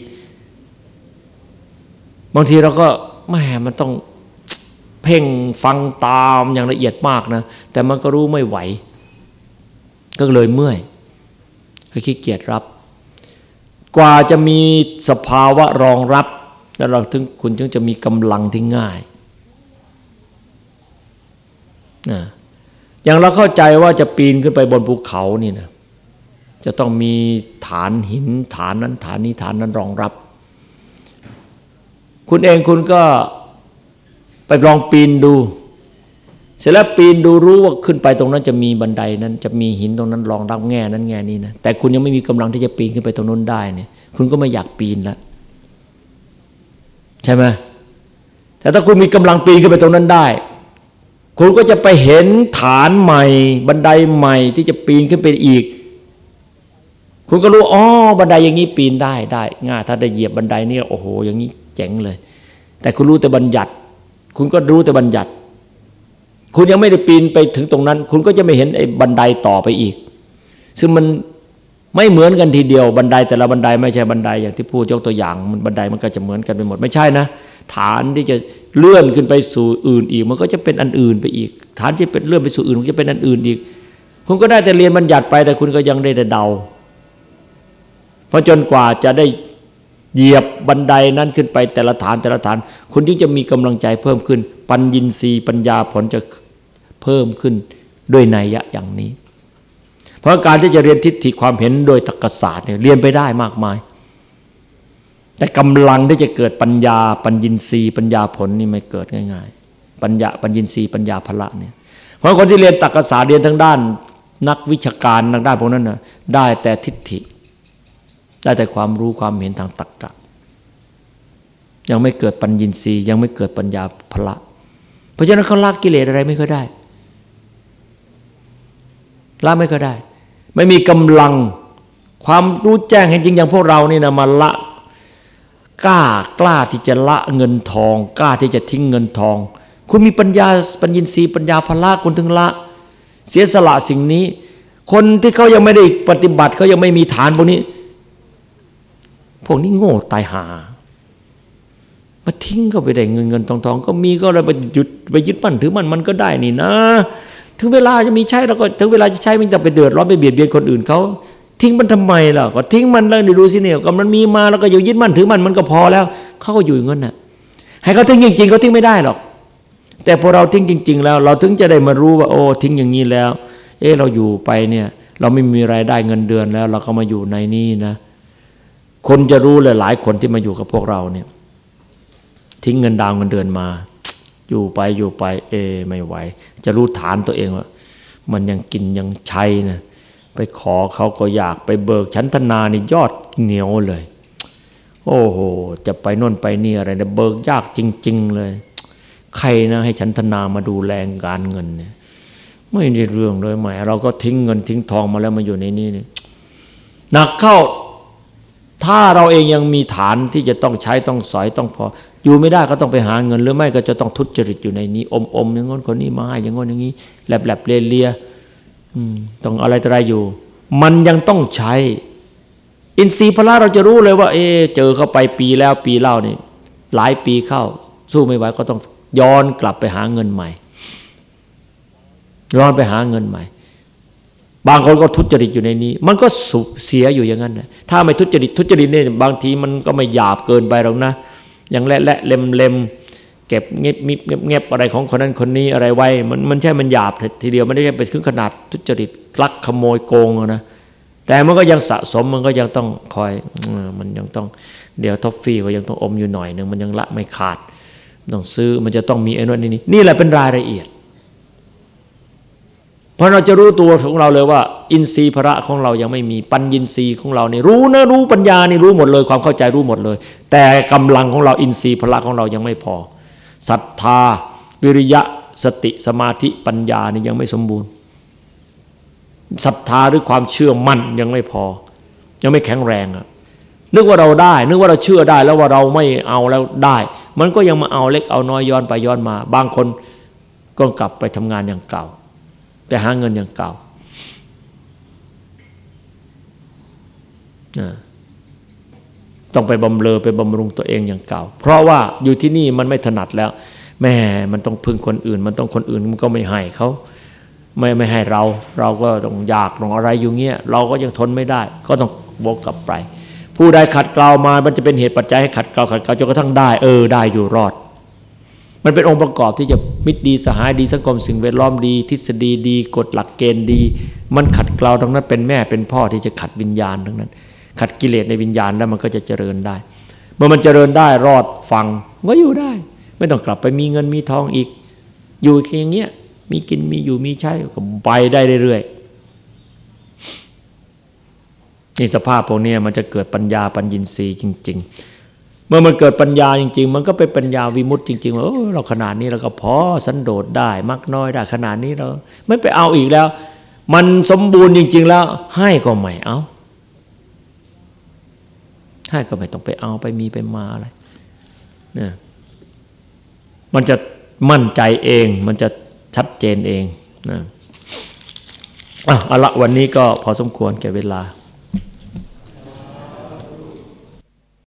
บางทีเราก็แหมมันต้องเพ่งฟังตามอย่างละเอียดมากนะ แต่มันก็รู้ไม่ไหว ก็เลยเมื่อยก็ขี้เกียจรับ กว่าจะมีสภาวะรองรับ แล้วเราถึงคุณจึงจะมีกำลังที่ง่าย อย่างเราเข้าใจว่าจะปีนขึ้นไปบนภูเขานี่นะจะต้องมีฐานหินฐานนั้นฐานนี้ฐานนั้นรองรับ คุณเองคุณก็ไปลองปีนดู เสร็จแล้วปีนดูรู้ว่าขึ้นไปตรงนั้นจะมีบันไดนั้น จะมีหินตรงนั้นรองรับแง่นั้นแง่นี้นะแต่คุณยังไม่มีกำลังที่จะปีนขึ้นไปตรงนั้นได้เนี่ย คุณก็ไม่อยากปีนแล้วใช่ไหมแต่ถ้าคุณมีกำลังปีนขึ้นไปตรงนั้นได้ คุณก็จะไปเห็นฐานใหม่ บันไดใหม่ที่จะปีนขึ้นไปอีก คุณก็รู้อ๋อบันไดอย่างนี้ปีนได้ได้ง่ายถ้าได้เหยียบบันไดนี่โอ้โห อย่างนี้เจ๋งเลย แต่คุณรู้แต่บัญญัติ คุณก็รู้แต่บัญญัติ คุณยังไม่ได้ปีนไปถึงตรงนั้น คุณก็จะไม่เห็นไอ้บันไดต่อไปอีก ซึ่งมัน ไม่เหมือนกันทีเดียวบันไดแต่ละบันไดไม่ใช่บันไดอย่างที่พูดยกตัวอย่างมันบันไดมันก็จะเหมือนกันไปหมดไม่ใช่นะ ฐานที่จะเลื่อนขึ้นไปสู่อื่นอีก มันก็จะเป็นอันอื่นไปอีก ฐานที่เป็นเลื่อนไปสู่อื่นมันจะเป็นอันอื่นอีก คุณก็ได้แต่เรียนบัญญัติไปแต่คุณก็ยังได้แต่เดา เพราะจนกว่าจะได้เหยียบบันไดนั้นขึ้นไปแต่ละฐานแต่ละฐาน คุณยิ่งจะมีกำลังใจเพิ่มขึ้น ปัญญินทรีย์ปัญญาผลจะเพิ่มขึ้นด้วยนัยยะอย่างนี้ เพราะการที่จะเรียนทิฏฐิความเห็นโดยตรรกศาสตร์เนี่ยเรียนไปได้มากมาย แต่กำลังที่จะเกิดปัญญาปัญญินทรีย์ปัญญาผลนี่ไม่เกิดง่าย ๆ ปัญญาปัญญินทรีย์ปัญญาพละเนี่ยเพราะคนที่เรียนตรรกศาสตร์เรียนทั้งด้าน นักวิชาการทางด้านพวกนั้นนะได้แต่ทิฏฐิ ได้แต่ความรู้ความเห็นทางตรรกะยังไม่เกิดปัญญินทรีย์ยังไม่เกิดปัญญาพละ เพราะฉะนั้นเขาละกิเลสอะไรไม่ค่อยได้ละไม่ค่อยได้ ไม่มีกำลังความรู้แจ้งเห็นจริงอย่างพวกเรานี่นะมาละกล้ากล้าที่จะละเงินทอง กล้าที่จะทิ้งเงินทอง คุณมีปัญญาปัญญินทรีย์ปัญญาพละคุณถึงละ เสียสละสิ่งนี้ คนที่เขายังไม่ได้ปฏิบัติเขายังไม่มีฐานพวกนี้ พวกนี้โง่ตายหามาทิ้งก็ไปได้เงินเงินทองทอง ก็มีก็เลยไปหยุดไปยึดมั่นถือมันมันก็ได้นี่นะ ถึงเวลาจะมีใช้เราก็ถึงเวลาจะใช้มันจะไปเดือดร้อนไปเบียดเบียนคนอื่นเขาทิ้งมันทำไมล่ะก็ทิ้งมันแล้วดูสิเนี่ยก็มันมีมาแล้วก็อยู่ยึดมั่นถือมันมันก็พอแล้วเขาก็อยู่อย่างนั้นน่ะ ให้เขาทิ้งจริง ๆเขาทิ้งไม่ได้หรอก แต่พอเราทิ้งจริง ๆ แล้ว เราถึงจะได้มารู้ว่า โอ้ทิ้งอย่างนี้แล้ว เออเราอยู่ไปเนี่ย เราไม่มีรายได้เงินเดือนแล้ว เราก็มาอยู่ในนี้นะ คนจะรู้เลยหลายคนที่มาอยู่กับพวกเราเนี่ย ทิ้งเงินดาวเงินเดือนมา อยู่ไปอยู่ไปเอ ไม่ไหว จะรู้ฐานตัวเองว่า มันยังกินยังใช้นะไปขอเขาก็อยากไปเบิกชั้นธนานี่ยอดเหนียวเลย โอ้โห จะไปน่นไปนี่อะไรนะเบิกยากจริง ๆ เลย ใครนะให้ชั้นธนามาดูแลการเงินเนี่ยไม่ได้เรื่องเลยแหมเราก็ทิ้งเงินทิ้งทองมาแล้วมาอยู่ในนี้นี่หนักเข้าถ้าเราเองยังมีฐานที่จะต้องใช้ต้องสอยต้องพอ อยู่ไม่ได้ก็ต้องไปหาเงินหรือไม่ก็จะต้องทุจริตอยู่ในนี้ อมอมอย่างง้นคนนี้มาให้อย่างง้นอย่างนี้แหลบแลบเลียเลียต้องอะไรอะไรอยู่ มันยังต้องใช้ อินทรีย์พละเราจะรู้เลยว่า เอเจอเข้าไปปีแล้วปีเล่านี่หลายปีเข้า สู้ไม่ไหวก็ต้องย้อนกลับไปหาเงินใหม่ย้อนไปหาเงินใหม่ บางคนก็ทุจริตอยู่ในนี้ มันก็สูเสียอยู่อย่างนั้นนะถ้าไม่ทุจริตทุจริตเนี่ยบางทีมันก็ไม่หยาบเกินไปหรอกนะ ย่างและและเล็มเล็มเก็บเงียบเงียบเงียบอะไรของคนนั้นคนนี้อะไรไว้ มันมันใช่มันหยาบทีเดียวไม่ได้ไปถึงขนาดทุจริตลักขโมยโกงนะแต่มันก็ยังสะสมมันก็ยังต้องคอยมันยังต้องเดี๋ยวท็อฟฟี่ก็ยังต้องอมอยู่หน่อยหนึ่งมันยังละไม่ขาดต้องซื้อมันจะต้องมีไอ้นู่นนี่นี่แหละเป็นรายละเอียด เพราะเราจะรู้ตัวของเราเลยว่า อินทรีย์พระของเรายังไม่มีปัญญินทรีย์ของเราเนี่ยรู้นะรู้ปัญญานี่รู้หมดเลยความเข้าใจรู้หมดเลย แต่กำลังของเราอินทรีย์พระของเรายังไม่พอศรัทธา วิริยะสติสมาธิปัญญานี่ยังไม่สมบูรณ์ศรัทธาหรือความเชื่อมั่นยังไม่พอ ยังไม่แข็งแรงอะนึกว่าเราได้ นึกว่าเราเชื่อได้แล้วว่าเราไม่เอาแล้วได้ มันก็ยังมาเอาเล็กเอาน้อยย้อนไปย้อนมา บางคนก็กลับไปทำงานอย่างเก่า ไปหาเงินอย่างเก่า ต้องไปบำเรอไปบำรุงตัวเองอย่างเก่า เพราะว่าอยู่ที่นี่มันไม่ถนัดแล้ว แม่มันต้องพึ่งคนอื่น มันต้องคนอื่นมันก็ไม่ให้เขาไม่ไม่ให้เรา เราก็ต้องอยากต้องอะไรอยู่เงี้ยเราก็ยังทนไม่ได้ ก็ต้องวกกลับไป ผู้ใดขัดเกลามา มันจะเป็นเหตุปัจจัยให้ขัดเกลาขัดเกลาจนกระทั่งได้ เออได้อยู่รอด มันเป็นองค์ประกอบที่จะมิตรดีสหายดีสังคมสิ่งแวดล้อมดี ทฤษฎีดี กฎหลักเกณฑ์ดี มันขัดเกลาทั้งนั้นเป็นแม่เป็นพ่อที่จะขัดวิญญาณทั้งนั้น ขัดกิเลสในวิญญาณแล้วมันก็จะเจริญได้ เมื่อมันเจริญได้รอดฟังก็อยู่ได้ ไม่ต้องกลับไปมีเงินมีทองอีก อยู่แค่อย่างเงี้ยมีกินมีอยู่มีใช้ก็ไปได้เรื่อยๆนี่สภาพพวกนี้มันจะเกิดปัญญาปัญญินทรีย์จริง ๆ เมื่อมันเกิดปัญญาจริง ๆ มันก็เป็นปัญญาวิมุตติจริงๆว่าเราขนาดนี้เราก็พอสันโดษได้มักน้อยได้ขนาดนี้เรา ไม่ไปเอาอีกแล้ว มันสมบูรณ์จริง ๆ แล้ว ให้ก็ไม่เอา ถ้าก็ไม่ต้องไปเอาไปมีไปมาอะไรเนี่ยมันจะมั่นใจเอง มันจะชัดเจนเองนะอะเอาละวันนี้ก็พอสมควรแก่เวลา